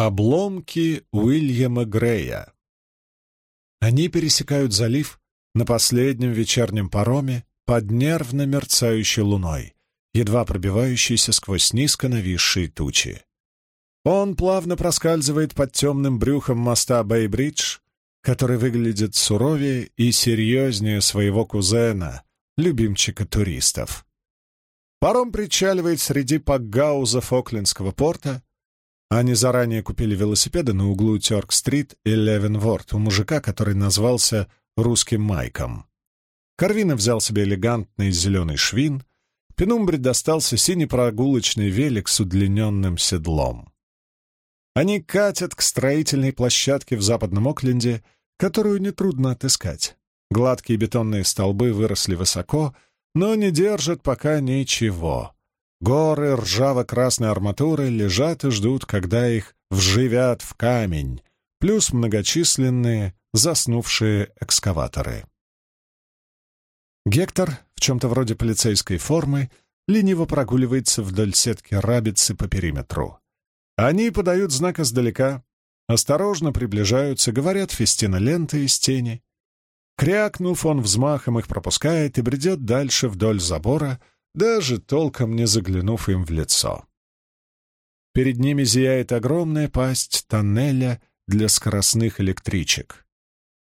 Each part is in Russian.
Обломки Уильяма Грея. Они пересекают залив на последнем вечернем пароме под нервно мерцающей луной, едва пробивающейся сквозь низко нависшие тучи. Он плавно проскальзывает под темным брюхом моста Бейбридж, который выглядит суровее и серьезнее своего кузена, любимчика туристов. Паром причаливает среди пакгаузов Оклендского порта, они заранее купили велосипеды на углу Тёрк-стрит и Левенворд у мужика, который назвался русским Майком. Карвина взял себе элегантный зеленый швин, Пенумбре достался синий прогулочный велик с удлиненным седлом. Они катят к строительной площадке в западном Окленде, которую нетрудно отыскать. Гладкие бетонные столбы выросли высоко, но не держат пока ничего. Горы ржаво-красной арматуры лежат и ждут, когда их вживят в камень, плюс многочисленные заснувшие экскаваторы. Гектор, в чем-то вроде полицейской формы, лениво прогуливается вдоль сетки рабицы по периметру. Они подают знак издалека, осторожно приближаются, говорят фестина ленты из тени. Крякнув, он взмахом их пропускает и бредет дальше вдоль забора, даже толком не заглянув им в лицо. Перед ними зияет огромная пасть тоннеля для скоростных электричек.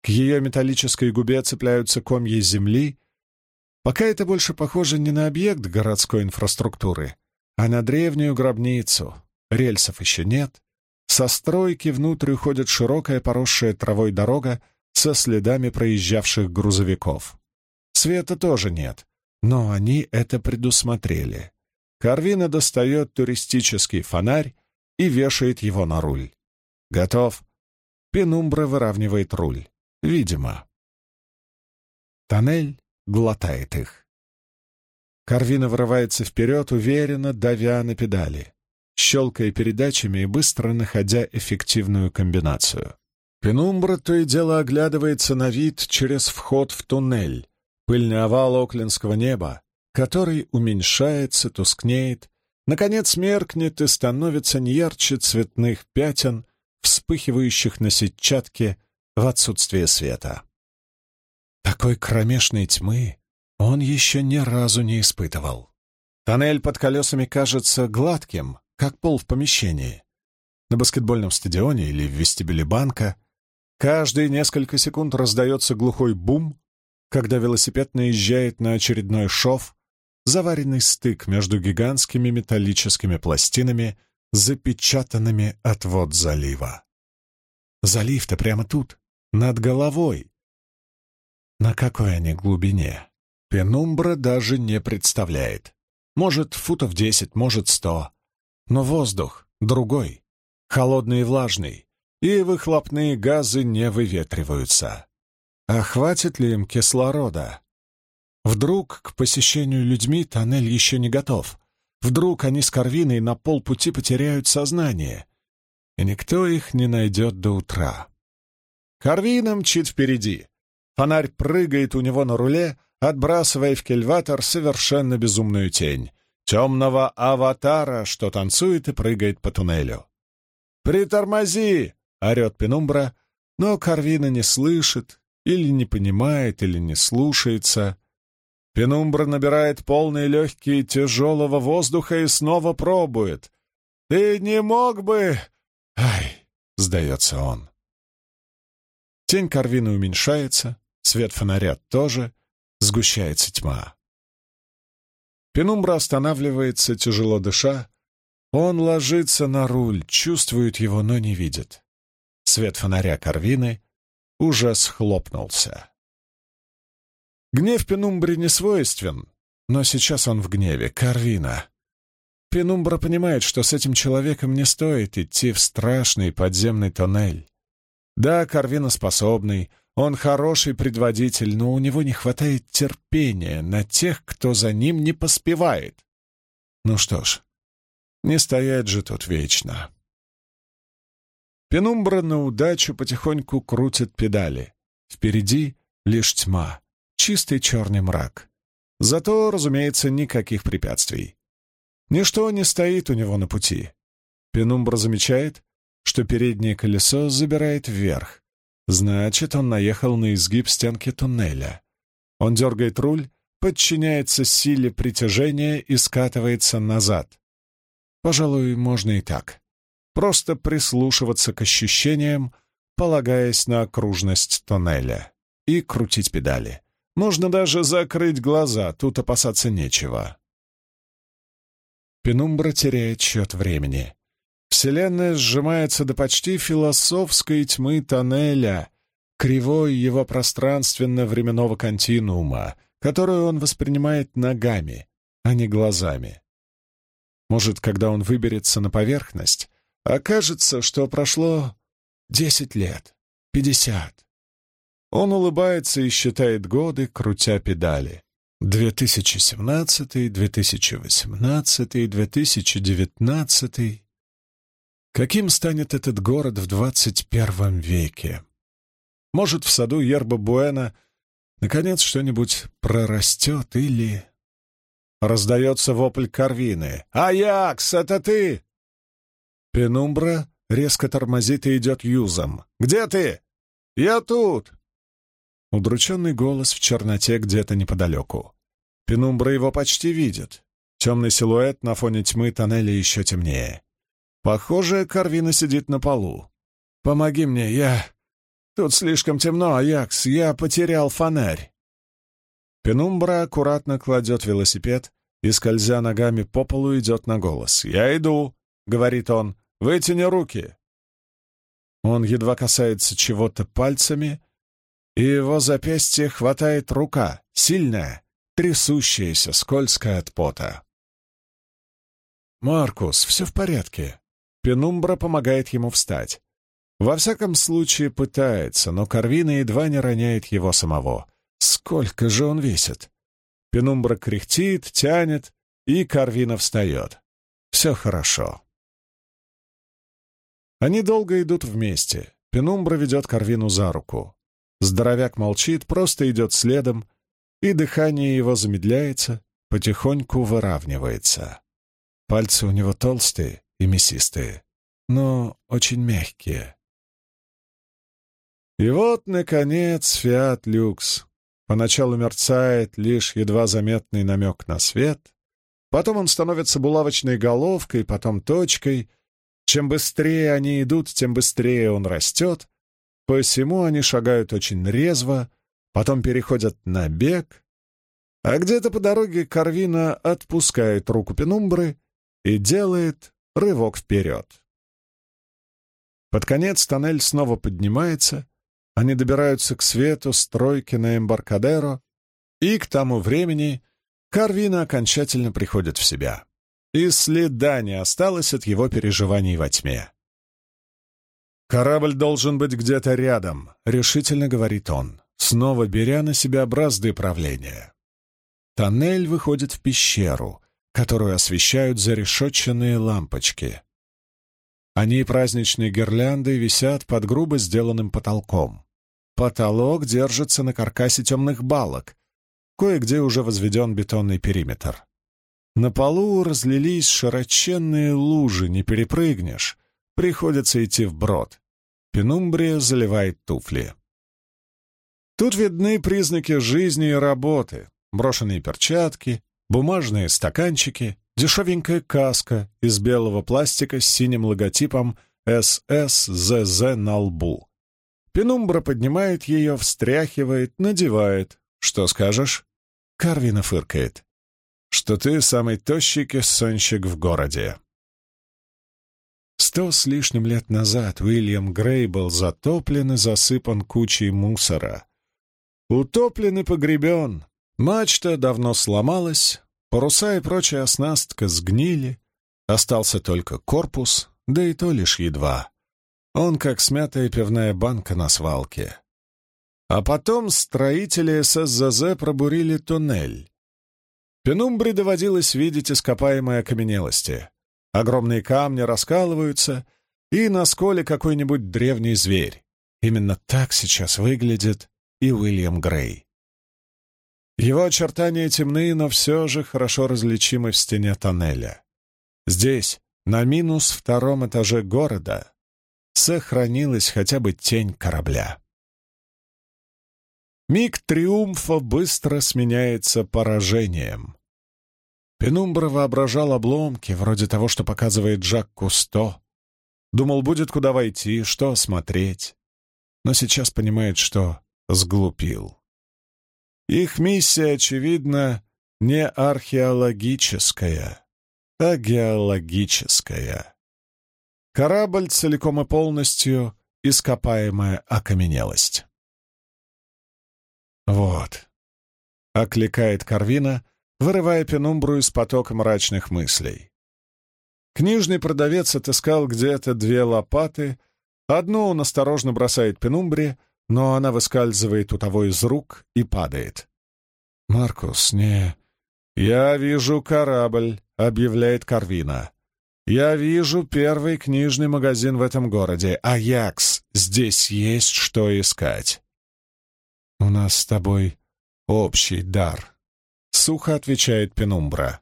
К ее металлической губе цепляются комья земли. Пока это больше похоже не на объект городской инфраструктуры, а на древнюю гробницу. Рельсов еще нет. Со стройки внутрь уходит широкая поросшая травой дорога со следами проезжавших грузовиков. Света тоже нет, но они это предусмотрели. Карвина достает туристический фонарь и вешает его на руль. Готов. Пенумбра выравнивает руль. Видимо. Тоннель глотает их. Карвина вырывается вперед, уверенно давя на педали, щелкая передачами и быстро находя эффективную комбинацию. Пенумбра то и дело оглядывается на вид через вход в туннель, пыльный овал оклендского неба, который уменьшается, тускнеет, наконец меркнет и становится не ярче цветных пятен, вспыхивающих на сетчатке в отсутствие света. Такой кромешной тьмы он еще ни разу не испытывал. Тоннель под колесами кажется гладким, как пол в помещении. На баскетбольном стадионе или в вестибюле банка каждые несколько секунд раздается глухой бум, когда велосипед наезжает на очередной шов, заваренный стык между гигантскими металлическими пластинами, запечатанными от вод залива. Залив-то прямо тут, над головой. На какой они глубине? Пенумбра даже не представляет. Может, футов десять, может, сто. Но воздух другой, холодный и влажный, и выхлопные газы не выветриваются. А хватит ли им кислорода? Вдруг к посещению людьми тоннель еще не готов. Вдруг они с Корвиной на полпути потеряют сознание, и никто их не найдет до утра. Корвина мчит впереди. Фонарь прыгает у него на руле, отбрасывая в кельватор совершенно безумную тень. Темного аватара, что танцует и прыгает по туннелю. «Притормози!» — орет Пенумбра, но Карвина не слышит, или не понимает, или не слушается. Пенумбра набирает полные легкие тяжелого воздуха и снова пробует. «Ты не мог бы...» «Ай!» — сдается он. Тень Карвина уменьшается, свет фонаря тоже, сгущается тьма. Пенумбра останавливается, тяжело дыша. Он ложится на руль, чувствует его, но не видит. Свет фонаря Карвины уже схлопнулся. Гнев Пенумбре не свойствен, но сейчас он в гневе. Карвина. Пенумбра понимает, что с этим человеком не стоит идти в страшный подземный тоннель. Да, Карвина способный, он хороший предводитель, но у него не хватает терпения на тех, кто за ним не поспевает. Ну что ж, не стоять же тут вечно. Пенумбра на удачу потихоньку крутит педали. Впереди лишь тьма, чистый черный мрак. Зато, разумеется, никаких препятствий. Ничто не стоит у него на пути. Пенумбра замечает, что переднее колесо забирает вверх. Значит, он наехал на изгиб стенки туннеля. Он дергает руль, подчиняется силе притяжения и скатывается назад. Пожалуй, можно и так. Просто прислушиваться к ощущениям, полагаясь на окружность тоннеля, и крутить педали. Можно даже закрыть глаза, тут опасаться нечего. Пенумбра теряет счет времени. Вселенная сжимается до почти философской тьмы тоннеля, кривой его пространственно-временного континуума, которую он воспринимает ногами, а не глазами. Может, когда он выберется на поверхность, окажется, что прошло десять лет, пятьдесят. Он улыбается и считает годы, крутя педали. 2017, 2018, 2019. Каким станет этот город в 21 веке? Может, в саду Ерба Буэна наконец что-нибудь прорастет или... Раздается вопль Карвины. «Аякс, это ты!» Пенумбра резко тормозит и идет юзом. «Где ты?» «Я тут!» Удрученный голос в черноте где-то неподалеку. Пенумбра его почти видит. Темный силуэт на фоне тьмы тоннеля еще темнее. Похоже, Карвина сидит на полу. «Помоги мне, я...» «Тут слишком темно, Аякс, я потерял фонарь». Пенумбра аккуратно кладет велосипед и, скользя ногами по полу, идет на голос. «Я иду», — говорит он, — «вытяни руки». Он едва касается чего-то пальцами, и его запястье хватает рука, сильная, трясущаяся, скользкая от пота. «Маркус, все в порядке». Пенумбра помогает ему встать. Во всяком случае, пытается, но Карвина едва не роняет его самого. Сколько же он весит? Пенумбра кряхтит, тянет, и Карвина встает. Все хорошо. Они долго идут вместе. Пенумбра ведет Карвину за руку. Здоровяк молчит, просто идет следом, и дыхание его замедляется, потихоньку выравнивается. Пальцы у него толстые и мясистые, но очень мягкие. И вот, наконец, «Фиат Люкс». Поначалу мерцает лишь едва заметный намек на свет, потом он становится булавочной головкой, потом точкой. Чем быстрее они идут, тем быстрее он растет, Посему они шагают очень резво, потом переходят на бег, а где-то по дороге Карвина отпускает руку Пенумбры и делает рывок вперед. Под конец тоннель снова поднимается, они добираются к свету стройки на Эмбаркадеро, и к тому времени Карвина окончательно приходит в себя. И следа не осталось от его переживаний во тьме. «Корабль должен быть где-то рядом», — решительно говорит он, снова беря на себя бразды правления. Тоннель выходит в пещеру, которую освещают зарешетченные лампочки. Они праздничной гирляндой висят под грубо сделанным потолком. Потолок держится на каркасе темных балок, кое-где уже возведен бетонный периметр. На полу разлились широченные лужи, не перепрыгнешь, приходится идти вброд. Пенумбрия заливает туфли. Тут видны признаки жизни и работы. Брошенные перчатки, бумажные стаканчики, дешевенькая каска из белого пластика с синим логотипом ССЗЗ на лбу. Пенумбра поднимает ее, встряхивает, надевает. «Что скажешь?» Карвина фыркает. «Что ты самый тощий кессонщик в городе». Сто с лишним лет назад Уильям Грей был затоплен и засыпан кучей мусора. Утоплен и погребен. Мачта давно сломалась, паруса и прочая оснастка сгнили, остался только корпус, да и то лишь едва. Он как смятая пивная банка на свалке. А потом строители ССЗЗ пробурили туннель. Пенумбре доводилось видеть ископаемые окаменелости. Огромные камни раскалываются, и на сколе какой-нибудь древний зверь. Именно так сейчас выглядит и Уильям Грей. Его очертания темны, но все же хорошо различимы в стене тоннеля. Здесь, на минус втором этаже города, сохранилась хотя бы тень корабля. Миг триумфа быстро сменяется поражением. Пенумбра воображал обломки, вроде того, что показывает Жак Кусто. Думал, будет куда войти, что смотреть. Но сейчас понимает, что сглупил. Их миссия, очевидно, не археологическая, а геологическая. Корабль целиком и полностью ископаемая окаменелость. «Вот», — окликает Карвина, вырывая пенумбру из потока мрачных мыслей. Книжный продавец отыскал где-то две лопаты, одну он осторожно бросает пенумбре, но она выскальзывает у того из рук и падает. «Маркус, не...» «Я вижу корабль», — объявляет Карвина. «Я вижу первый книжный магазин в этом городе. Аякс, здесь есть что искать». «У нас с тобой общий дар», — сухо отвечает Пенумбра.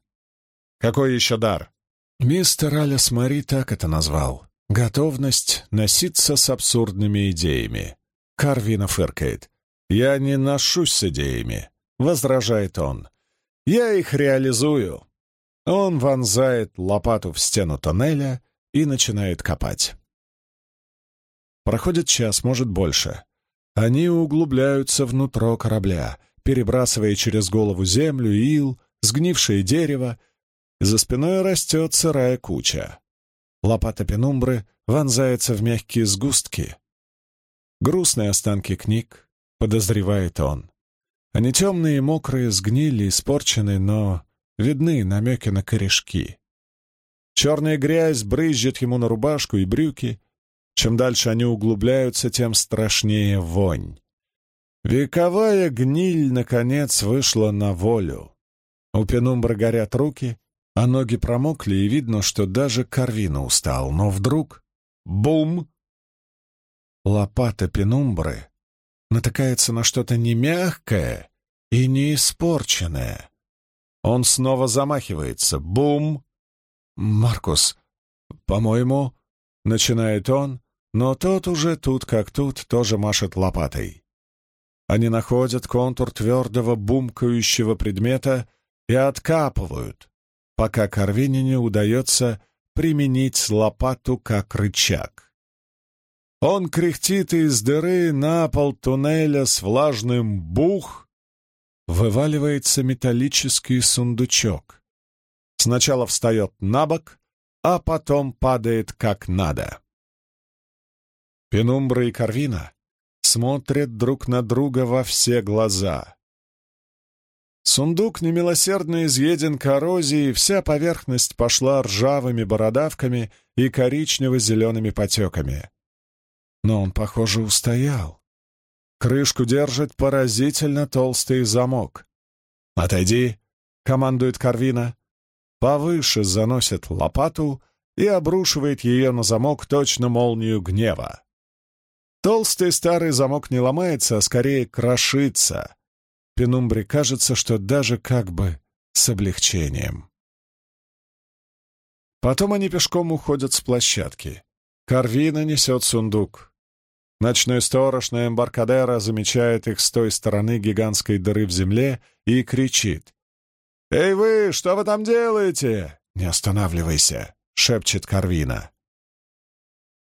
«Какой еще дар?» Мистер Алис Мари так это назвал. Готовность носиться с абсурдными идеями. Карвина фыркает. «Я не ношусь с идеями», — возражает он. «Я их реализую». Он вонзает лопату в стену тоннеля и начинает копать. Проходит час, может, больше. Они углубляются внутрь корабля, перебрасывая через голову землю, ил, сгнившее дерево. За спиной растет сырая куча. Лопата пенумбры вонзается в мягкие сгустки. Грустные останки книг, подозревает он. Они темные мокрые, сгнили, испорчены, но видны намеки на корешки. Черная грязь брызжет ему на рубашку и брюки, чем дальше они углубляются, тем страшнее вонь. Вековая гниль, наконец, вышла на волю. У пенумбры горят руки, а ноги промокли, и видно, что даже Карвина устал. Но вдруг — бум! Лопата пенумбры натыкается на что-то не мягкое и не испорченное. Он снова замахивается. Бум! «Маркус, по-моему...» — начинает он, но тот уже тут как тут тоже машет лопатой. Они находят контур твердого бумкающего предмета и откапывают, пока Карвинине удается применить лопату как рычаг. Он кряхтит из дыры на пол туннеля с влажным бух, вываливается металлический сундучок. Сначала встает на бок, а потом падает как надо. Пенумбра и Карвина смотрят друг на друга во все глаза. Сундук немилосердно изъеден коррозией, вся поверхность пошла ржавыми бородавками и коричнево-зелеными потеками. Но он, похоже, устоял. Крышку держит поразительно толстый замок. «Отойди!» — командует Карвина. Повыше заносит лопату и обрушивает ее на замок точно молнию гнева. Толстый старый замок не ломается, а скорее крошится. Пенумбре кажется, что даже как бы с облегчением. Потом они пешком уходят с площадки. Карвина несет сундук. Ночной сторож на Эмбаркадера замечает их с той стороны гигантской дыры в земле и кричит. «Эй вы, что вы там делаете?» «Не останавливайся», — шепчет Карвина.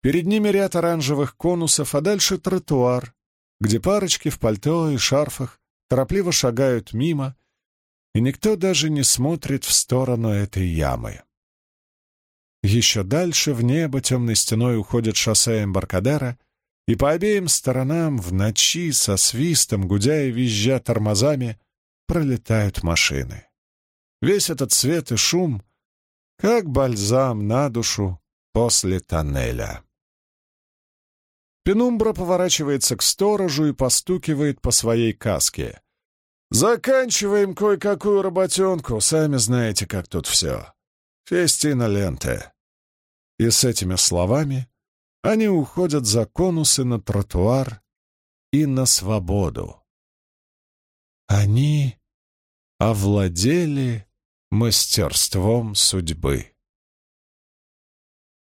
Перед ними ряд оранжевых конусов, а дальше тротуар, где парочки в пальто и шарфах торопливо шагают мимо, и никто даже не смотрит в сторону этой ямы. Еще дальше в небо темной стеной уходит шоссе Эмбаркадера, и по обеим сторонам в ночи со свистом, гудя и визжа тормозами, пролетают машины. Весь этот свет и шум — как бальзам на душу после тоннеля. Пенумбра поворачивается к сторожу и постукивает по своей каске. «Заканчиваем кое-какую работенку, сами знаете, как тут все. Фестина ленте». И с этими словами они уходят за конусы на тротуар и на свободу. Они овладели мастерством судьбы.